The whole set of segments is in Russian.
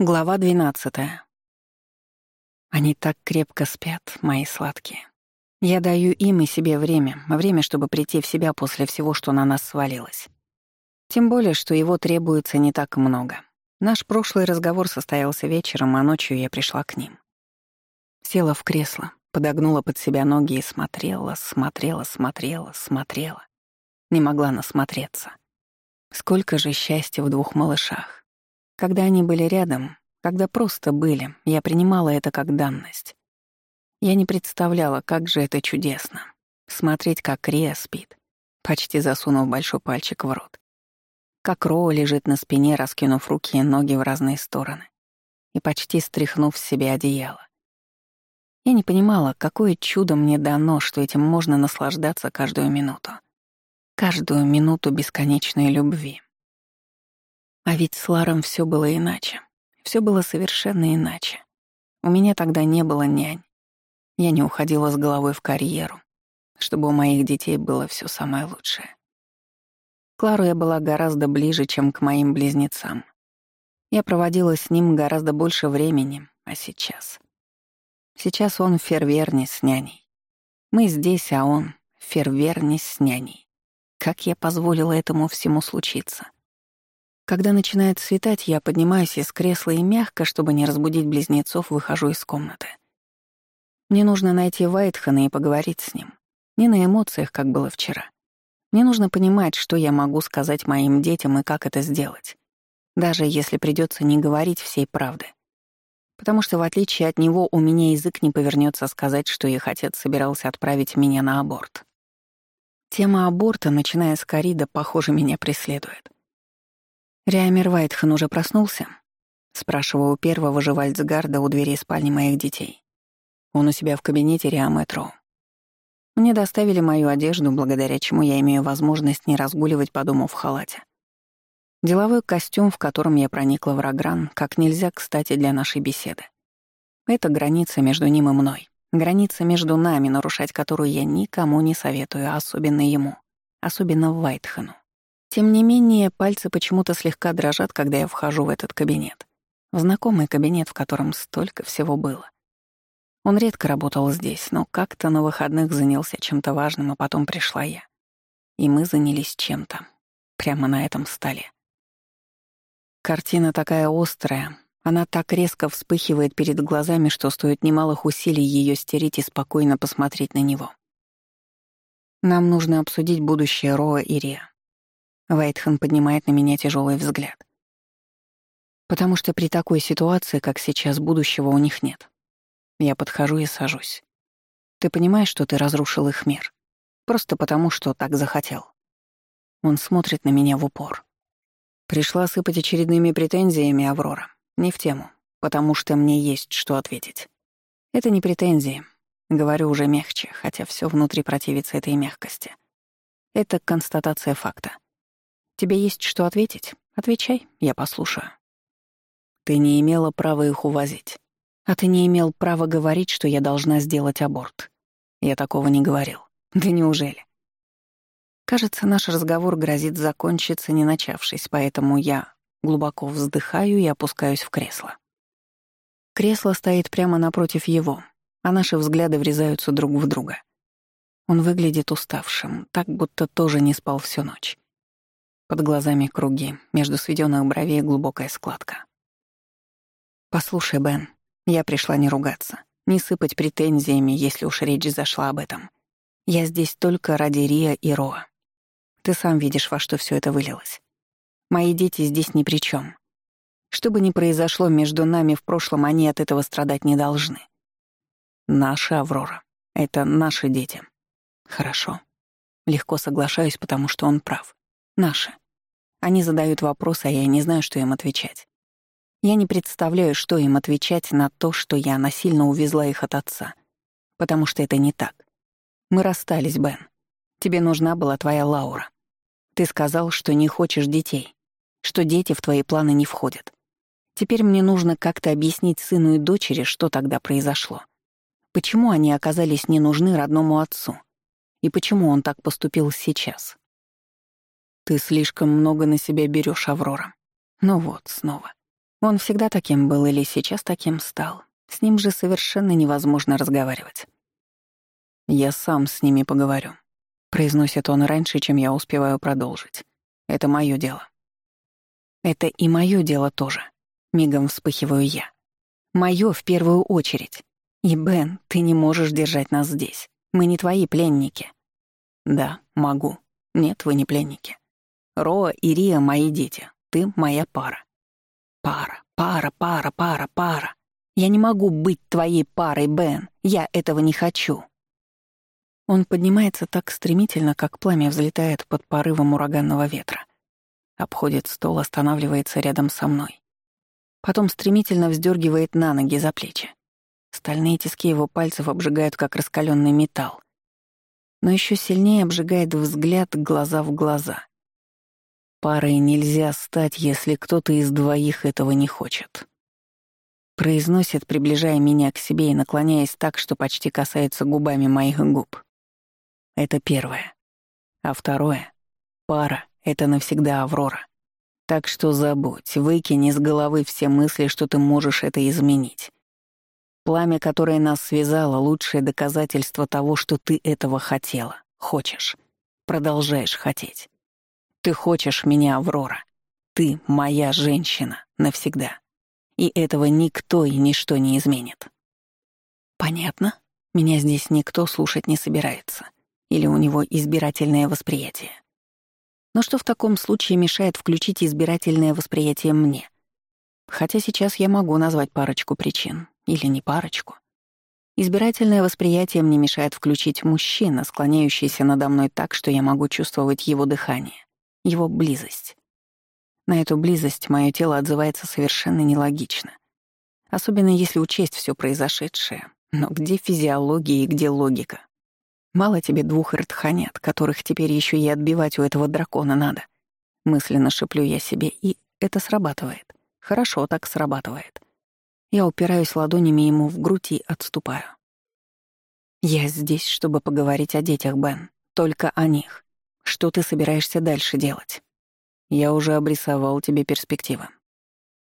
Глава 12. Они так крепко спят, мои сладкие. Я даю им и себе время, время, чтобы прийти в себя после всего, что на нас свалилось. Тем более, что его требуется не так много. Наш прошлый разговор состоялся вечером, а ночью я пришла к ним. Села в кресло, подогнула под себя ноги и смотрела, смотрела, смотрела, смотрела. Не могла насмотреться. Сколько же счастья в двух малышах. Когда они были рядом, когда просто были, я принимала это как данность. Я не представляла, как же это чудесно. Смотреть, как Рия спит, почти засунув большой пальчик в рот. Как Роу лежит на спине, раскинув руки и ноги в разные стороны и почти стряхнув с себя одеяло. Я не понимала, какое чудо мне дано, что этим можно наслаждаться каждую минуту. Каждую минуту бесконечной любви. А ведь с Ларом все было иначе. Все было совершенно иначе. У меня тогда не было нянь. Я не уходила с головой в карьеру, чтобы у моих детей было все самое лучшее. Клару я была гораздо ближе, чем к моим близнецам. Я проводила с ним гораздо больше времени, а сейчас... Сейчас он в ферверне с няней. Мы здесь, а он в ферверне с няней. Как я позволила этому всему случиться? Когда начинает светать, я поднимаюсь из кресла и мягко, чтобы не разбудить близнецов, выхожу из комнаты. Мне нужно найти Вайтхана и поговорить с ним. Не на эмоциях, как было вчера. Мне нужно понимать, что я могу сказать моим детям и как это сделать. Даже если придется не говорить всей правды. Потому что, в отличие от него, у меня язык не повернется сказать, что их отец собирался отправить меня на аборт. Тема аборта, начиная с Карида, похоже, меня преследует. Риамер Вайтхен уже проснулся?» — спрашивал у первого же Вальцгарда у двери спальни моих детей. «Он у себя в кабинете Риаметро. Мне доставили мою одежду, благодаря чему я имею возможность не разгуливать по дому в халате. Деловой костюм, в котором я проникла в Рагран, как нельзя кстати для нашей беседы. Это граница между ним и мной. Граница между нами, нарушать которую я никому не советую, особенно ему. Особенно Вайтхену. Тем не менее, пальцы почему-то слегка дрожат, когда я вхожу в этот кабинет. Знакомый кабинет, в котором столько всего было. Он редко работал здесь, но как-то на выходных занялся чем-то важным, а потом пришла я. И мы занялись чем-то. Прямо на этом столе. Картина такая острая. Она так резко вспыхивает перед глазами, что стоит немалых усилий ее стереть и спокойно посмотреть на него. Нам нужно обсудить будущее Роа и Риа. Вайтхен поднимает на меня тяжелый взгляд. Потому что при такой ситуации, как сейчас, будущего у них нет. Я подхожу и сажусь. Ты понимаешь, что ты разрушил их мир? Просто потому, что так захотел. Он смотрит на меня в упор. Пришла сыпать очередными претензиями, Аврора. Не в тему, потому что мне есть что ответить. Это не претензии. Говорю уже мягче, хотя все внутри противится этой мягкости. Это констатация факта. Тебе есть что ответить? Отвечай, я послушаю. Ты не имела права их увозить. А ты не имел права говорить, что я должна сделать аборт. Я такого не говорил. Да неужели? Кажется, наш разговор грозит закончиться, не начавшись, поэтому я глубоко вздыхаю и опускаюсь в кресло. Кресло стоит прямо напротив его, а наши взгляды врезаются друг в друга. Он выглядит уставшим, так будто тоже не спал всю ночь. Под глазами круги, между сведённых бровей глубокая складка. «Послушай, Бен, я пришла не ругаться, не сыпать претензиями, если уж речь зашла об этом. Я здесь только ради Рия и Роа. Ты сам видишь, во что всё это вылилось. Мои дети здесь ни при чём. Что бы ни произошло между нами в прошлом, они от этого страдать не должны. Наша Аврора. Это наши дети. Хорошо. Легко соглашаюсь, потому что он прав. Наши. Они задают вопросы, а я не знаю, что им отвечать. Я не представляю, что им отвечать на то, что я насильно увезла их от отца. Потому что это не так. Мы расстались, Бен. Тебе нужна была твоя Лаура. Ты сказал, что не хочешь детей, что дети в твои планы не входят. Теперь мне нужно как-то объяснить сыну и дочери, что тогда произошло. Почему они оказались не нужны родному отцу? И почему он так поступил сейчас? Ты слишком много на себя берешь, Аврора. Ну вот, снова. Он всегда таким был или сейчас таким стал. С ним же совершенно невозможно разговаривать. «Я сам с ними поговорю», — произносит он раньше, чем я успеваю продолжить. «Это мое дело». «Это и мое дело тоже», — мигом вспыхиваю я. «Мое в первую очередь. И, Бен, ты не можешь держать нас здесь. Мы не твои пленники». «Да, могу. Нет, вы не пленники. Роа и Рия — мои дети. Ты — моя пара. Пара, пара, пара, пара, пара. Я не могу быть твоей парой, Бен. Я этого не хочу. Он поднимается так стремительно, как пламя взлетает под порывом ураганного ветра. Обходит стол, останавливается рядом со мной. Потом стремительно вздергивает на ноги за плечи. Стальные тиски его пальцев обжигают, как раскаленный металл. Но еще сильнее обжигает взгляд глаза в глаза парой нельзя стать, если кто-то из двоих этого не хочет. Произносит, приближая меня к себе и наклоняясь так, что почти касается губами моих губ. Это первое. А второе — пара — это навсегда Аврора. Так что забудь, выкинь из головы все мысли, что ты можешь это изменить. Пламя, которое нас связало, лучшее доказательство того, что ты этого хотела, хочешь, продолжаешь хотеть. Ты хочешь меня, Аврора. Ты моя женщина навсегда. И этого никто и ничто не изменит. Понятно? Меня здесь никто слушать не собирается. Или у него избирательное восприятие. Но что в таком случае мешает включить избирательное восприятие мне? Хотя сейчас я могу назвать парочку причин. Или не парочку. Избирательное восприятие мне мешает включить мужчина, склоняющийся надо мной так, что я могу чувствовать его дыхание его близость. На эту близость мое тело отзывается совершенно нелогично. Особенно если учесть все произошедшее. Но где физиология и где логика? Мало тебе двух ртханят, которых теперь еще и отбивать у этого дракона надо. Мысленно шеплю я себе, и это срабатывает. Хорошо так срабатывает. Я упираюсь ладонями ему в грудь и отступаю. Я здесь, чтобы поговорить о детях, Бен. Только о них что ты собираешься дальше делать. Я уже обрисовал тебе перспективы.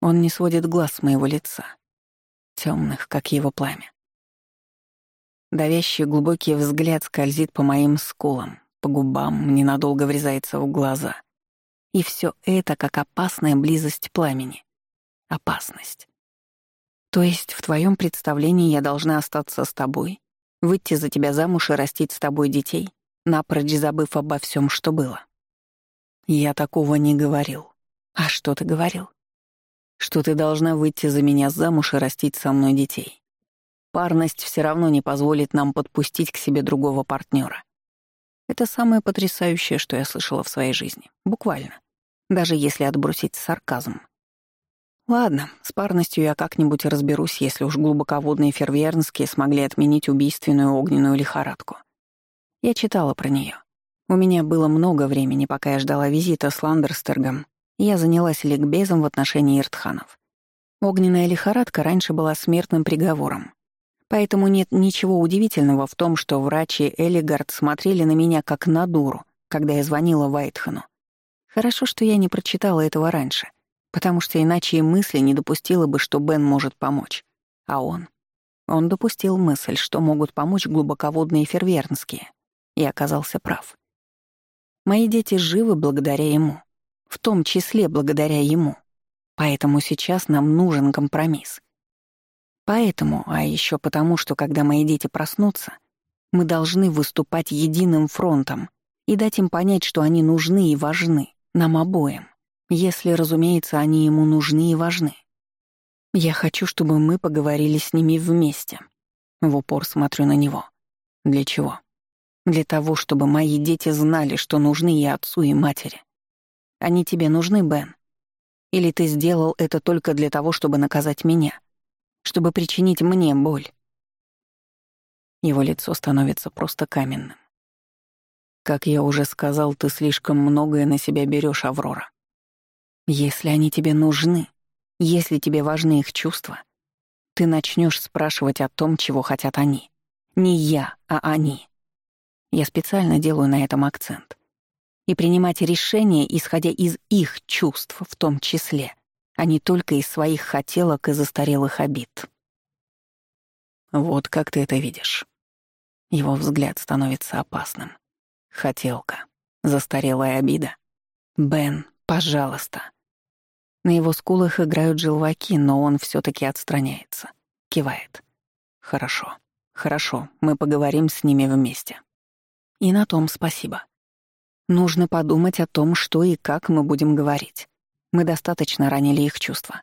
Он не сводит глаз с моего лица, темных, как его пламя. Давящий глубокий взгляд скользит по моим скулам, по губам, ненадолго врезается в глаза. И все это как опасная близость пламени. Опасность. То есть в твоем представлении я должна остаться с тобой, выйти за тебя замуж и растить с тобой детей — напрочь забыв обо всем, что было. «Я такого не говорил». «А что ты говорил?» «Что ты должна выйти за меня замуж и растить со мной детей. Парность все равно не позволит нам подпустить к себе другого партнера. Это самое потрясающее, что я слышала в своей жизни. Буквально. Даже если отбросить сарказм. Ладно, с парностью я как-нибудь разберусь, если уж глубоководные фервернские смогли отменить убийственную огненную лихорадку. Я читала про нее. У меня было много времени, пока я ждала визита с Ландерстергом, я занялась ликбезом в отношении Иртханов. Огненная лихорадка раньше была смертным приговором. Поэтому нет ничего удивительного в том, что врачи Элигард смотрели на меня как на дуру, когда я звонила Вайтхану. Хорошо, что я не прочитала этого раньше, потому что иначе и мысли не допустила бы, что Бен может помочь. А он? Он допустил мысль, что могут помочь глубоководные фервернские — и оказался прав. Мои дети живы благодаря ему, в том числе благодаря ему. Поэтому сейчас нам нужен компромисс. Поэтому, а еще потому, что когда мои дети проснутся, мы должны выступать единым фронтом и дать им понять, что они нужны и важны, нам обоим, если, разумеется, они ему нужны и важны. Я хочу, чтобы мы поговорили с ними вместе. В упор смотрю на него. Для чего? Для того, чтобы мои дети знали, что нужны и отцу, и матери. Они тебе нужны, Бен? Или ты сделал это только для того, чтобы наказать меня? Чтобы причинить мне боль?» Его лицо становится просто каменным. «Как я уже сказал, ты слишком многое на себя берешь, Аврора. Если они тебе нужны, если тебе важны их чувства, ты начнешь спрашивать о том, чего хотят они. Не я, а они. Я специально делаю на этом акцент. И принимать решения, исходя из их чувств в том числе, а не только из своих хотелок и застарелых обид. Вот как ты это видишь. Его взгляд становится опасным. Хотелка. Застарелая обида. Бен, пожалуйста. На его скулах играют желваки, но он все таки отстраняется. Кивает. Хорошо. Хорошо, мы поговорим с ними вместе. И на том спасибо. Нужно подумать о том, что и как мы будем говорить. Мы достаточно ранили их чувства.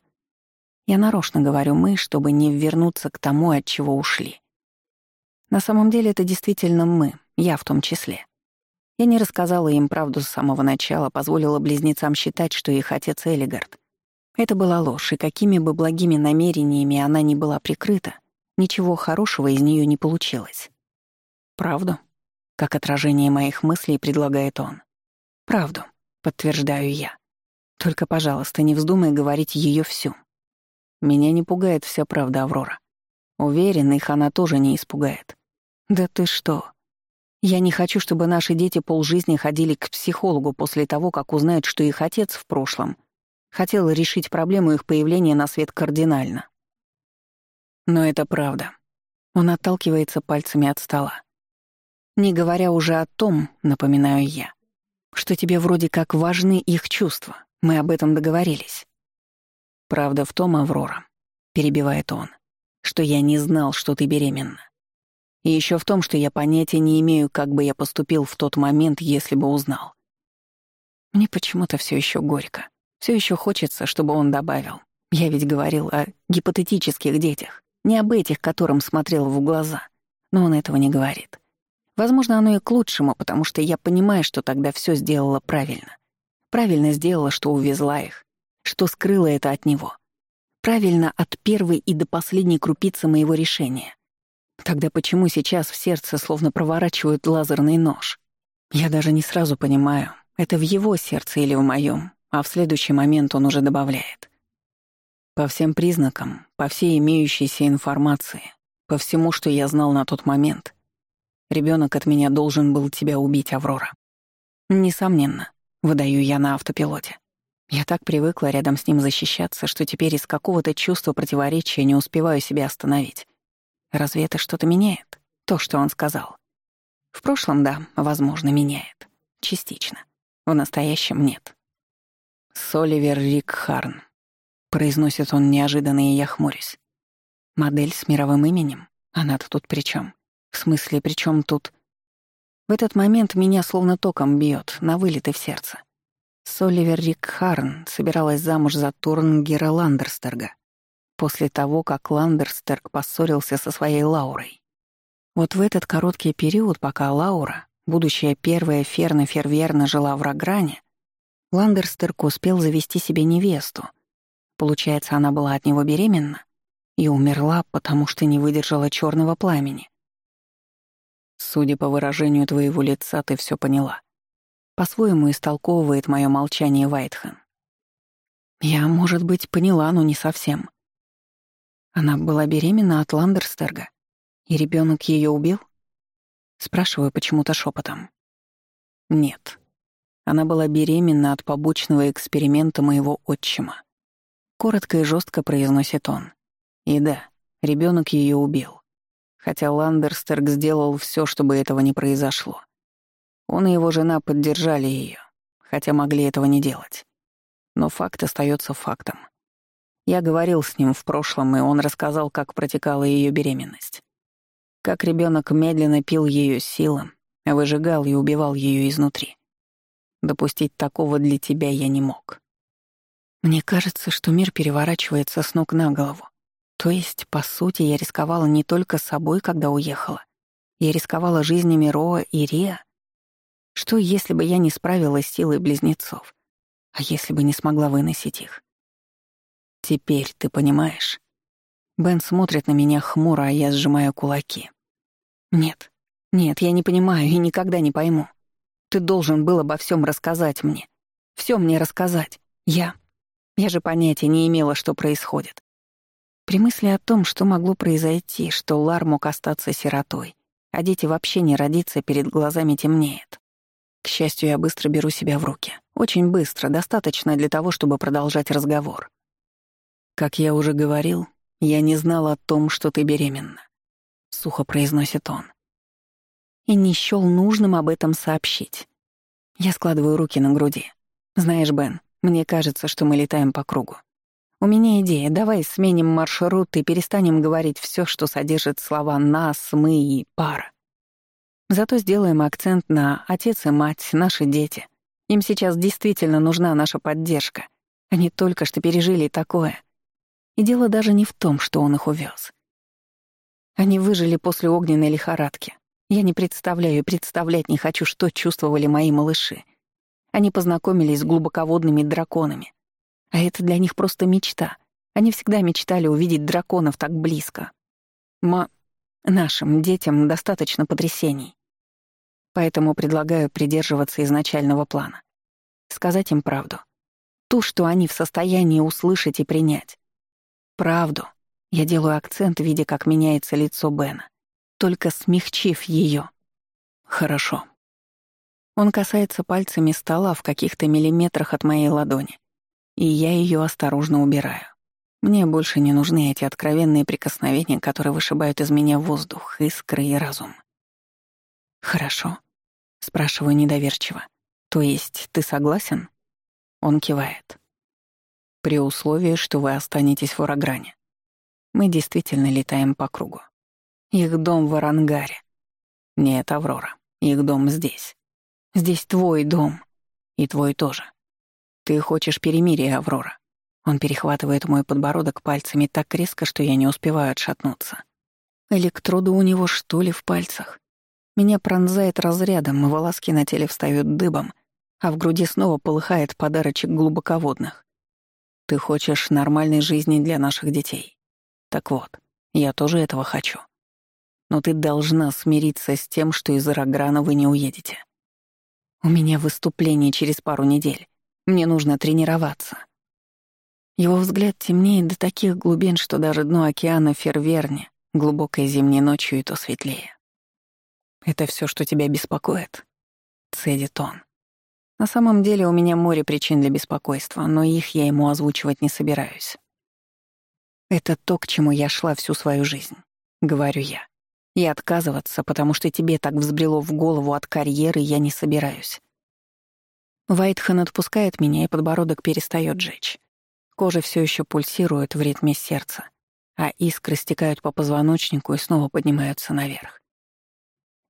Я нарочно говорю «мы», чтобы не вернуться к тому, от чего ушли. На самом деле это действительно мы, я в том числе. Я не рассказала им правду с самого начала, позволила близнецам считать, что их отец Элигард. Это была ложь, и какими бы благими намерениями она ни была прикрыта, ничего хорошего из нее не получилось. «Правду?» как отражение моих мыслей предлагает он. «Правду», — подтверждаю я. «Только, пожалуйста, не вздумай говорить ее всю». Меня не пугает вся правда Аврора. Уверен, их она тоже не испугает. «Да ты что?» Я не хочу, чтобы наши дети полжизни ходили к психологу после того, как узнают, что их отец в прошлом хотел решить проблему их появления на свет кардинально. Но это правда. Он отталкивается пальцами от стола. Не говоря уже о том, напоминаю я, что тебе вроде как важны их чувства. Мы об этом договорились. Правда в том, Аврора, перебивает он, что я не знал, что ты беременна. И еще в том, что я понятия не имею, как бы я поступил в тот момент, если бы узнал. Мне почему-то все еще горько. Все еще хочется, чтобы он добавил. Я ведь говорил о гипотетических детях, не об этих, которым смотрел в глаза. Но он этого не говорит. Возможно, оно и к лучшему, потому что я понимаю, что тогда все сделала правильно. Правильно сделала, что увезла их, что скрыла это от него. Правильно от первой и до последней крупицы моего решения. Тогда почему сейчас в сердце словно проворачивают лазерный нож? Я даже не сразу понимаю, это в его сердце или в моем, а в следующий момент он уже добавляет. По всем признакам, по всей имеющейся информации, по всему, что я знал на тот момент, Ребенок от меня должен был тебя убить, Аврора. Несомненно, выдаю я на автопилоте. Я так привыкла рядом с ним защищаться, что теперь из какого-то чувства противоречия не успеваю себя остановить. Разве это что-то меняет? То, что он сказал. В прошлом, да, возможно, меняет. Частично. В настоящем нет. Соливер Рик Харн. Произносит он неожиданно, и я хмурюсь. Модель с мировым именем? Она-то тут при чем? «В смысле, при чем тут?» В этот момент меня словно током бьет, на вылет и в сердце. Соливер Рикхарн собиралась замуж за Торнгера Ландерстерга после того, как Ландерстерг поссорился со своей Лаурой. Вот в этот короткий период, пока Лаура, будущая первая Ферна Ферверна, жила в Рагране, Ландерстерг успел завести себе невесту. Получается, она была от него беременна и умерла, потому что не выдержала черного пламени. Судя по выражению твоего лица, ты все поняла. По-своему истолковывает мое молчание Вайтхен. Я, может быть, поняла, но не совсем. Она была беременна от Ландерстерга, и ребенок ее убил? Спрашиваю почему-то шепотом. Нет. Она была беременна от побочного эксперимента моего отчима. Коротко и жестко произносит он. И да, ребенок ее убил хотя Ландерстерг сделал все, чтобы этого не произошло. Он и его жена поддержали ее, хотя могли этого не делать. Но факт остается фактом. Я говорил с ним в прошлом, и он рассказал, как протекала ее беременность. Как ребенок медленно пил ее силы, выжигал и убивал ее изнутри. Допустить такого для тебя я не мог. Мне кажется, что мир переворачивается с ног на голову. То есть, по сути, я рисковала не только собой, когда уехала. Я рисковала жизнями Роа и Риа. Что, если бы я не справилась с силой близнецов? А если бы не смогла выносить их? Теперь ты понимаешь? Бен смотрит на меня хмуро, а я сжимаю кулаки. Нет, нет, я не понимаю и никогда не пойму. Ты должен был обо всем рассказать мне. Все мне рассказать. Я... Я же понятия не имела, что происходит. При мысли о том, что могло произойти, что Лар мог остаться сиротой, а дети вообще не родиться, перед глазами темнеет. К счастью, я быстро беру себя в руки. Очень быстро, достаточно для того, чтобы продолжать разговор. «Как я уже говорил, я не знал о том, что ты беременна», — сухо произносит он. И не счёл нужным об этом сообщить. Я складываю руки на груди. «Знаешь, Бен, мне кажется, что мы летаем по кругу. У меня идея. Давай сменим маршрут и перестанем говорить все, что содержит слова «нас», «мы» и «пара». Зато сделаем акцент на «отец и мать», «наши дети». Им сейчас действительно нужна наша поддержка. Они только что пережили такое. И дело даже не в том, что он их увез. Они выжили после огненной лихорадки. Я не представляю и представлять не хочу, что чувствовали мои малыши. Они познакомились с глубоководными драконами — а это для них просто мечта. Они всегда мечтали увидеть драконов так близко. Ма... Нашим детям достаточно потрясений. Поэтому предлагаю придерживаться изначального плана. Сказать им правду. Ту, что они в состоянии услышать и принять. Правду. Я делаю акцент, видя, как меняется лицо Бена. Только смягчив ее. Хорошо. Он касается пальцами стола в каких-то миллиметрах от моей ладони и я ее осторожно убираю. Мне больше не нужны эти откровенные прикосновения, которые вышибают из меня воздух, искры и разум. «Хорошо», — спрашиваю недоверчиво. «То есть ты согласен?» Он кивает. «При условии, что вы останетесь в Урагране. Мы действительно летаем по кругу. Их дом в Арангаре. Нет, Аврора, их дом здесь. Здесь твой дом. И твой тоже. «Ты хочешь перемирия, Аврора?» Он перехватывает мой подбородок пальцами так резко, что я не успеваю отшатнуться. Электроды у него, что ли, в пальцах? Меня пронзает разрядом, волоски на теле встают дыбом, а в груди снова полыхает подарочек глубоководных. «Ты хочешь нормальной жизни для наших детей. Так вот, я тоже этого хочу. Но ты должна смириться с тем, что из Ираграна вы не уедете. У меня выступление через пару недель. Мне нужно тренироваться. Его взгляд темнеет до таких глубин, что даже дно океана Ферверни глубокой зимней ночью и то светлее. «Это все, что тебя беспокоит?» — цедит он. «На самом деле у меня море причин для беспокойства, но их я ему озвучивать не собираюсь. Это то, к чему я шла всю свою жизнь», — говорю я. «И отказываться, потому что тебе так взбрело в голову от карьеры, я не собираюсь. Вайтхен отпускает меня, и подбородок перестает жечь. Кожа все еще пульсирует в ритме сердца, а искры стекают по позвоночнику и снова поднимаются наверх.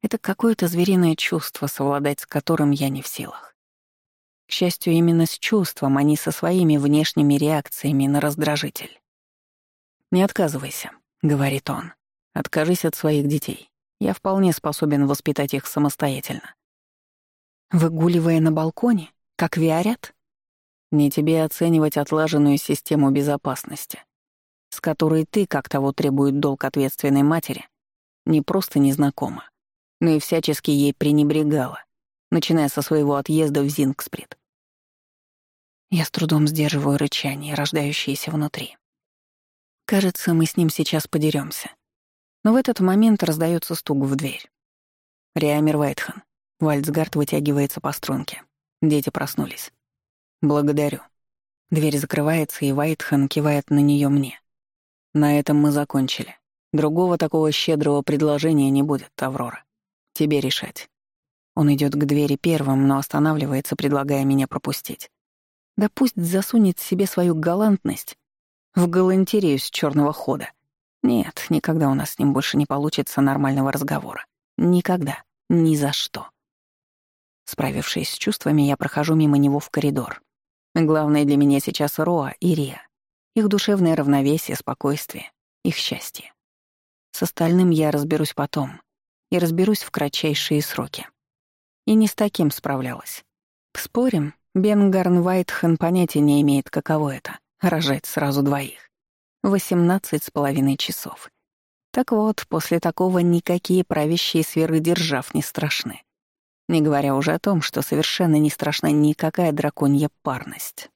Это какое-то звериное чувство, совладать с которым я не в силах. К счастью, именно с чувством, а не со своими внешними реакциями на раздражитель. «Не отказывайся», — говорит он. «Откажись от своих детей. Я вполне способен воспитать их самостоятельно. Выгуливая на балконе, как виарят? Не тебе оценивать отлаженную систему безопасности, с которой ты, как того требует долг ответственной матери, не просто незнакома, но и всячески ей пренебрегала, начиная со своего отъезда в Зингсприд. Я с трудом сдерживаю рычание, рождающееся внутри. Кажется, мы с ним сейчас подеремся. Но в этот момент раздается стук в дверь. Риамир Вайтхан. Вальцгард вытягивается по струнке. Дети проснулись. «Благодарю». Дверь закрывается, и Вайтхан кивает на нее мне. «На этом мы закончили. Другого такого щедрого предложения не будет, Аврора. Тебе решать». Он идет к двери первым, но останавливается, предлагая меня пропустить. Да пусть засунет себе свою галантность в галантерею с черного хода. Нет, никогда у нас с ним больше не получится нормального разговора. Никогда. Ни за что. Справившись с чувствами, я прохожу мимо него в коридор. Главное для меня сейчас Роа и Рия. Их душевное равновесие, спокойствие, их счастье. С остальным я разберусь потом. И разберусь в кратчайшие сроки. И не с таким справлялась. Спорим, Бен Гарн Вайтхен понятия не имеет, каково это — рожать сразу двоих. Восемнадцать с половиной часов. Так вот, после такого никакие правящие сферы держав не страшны не говоря уже о том, что совершенно не страшна никакая драконья парность.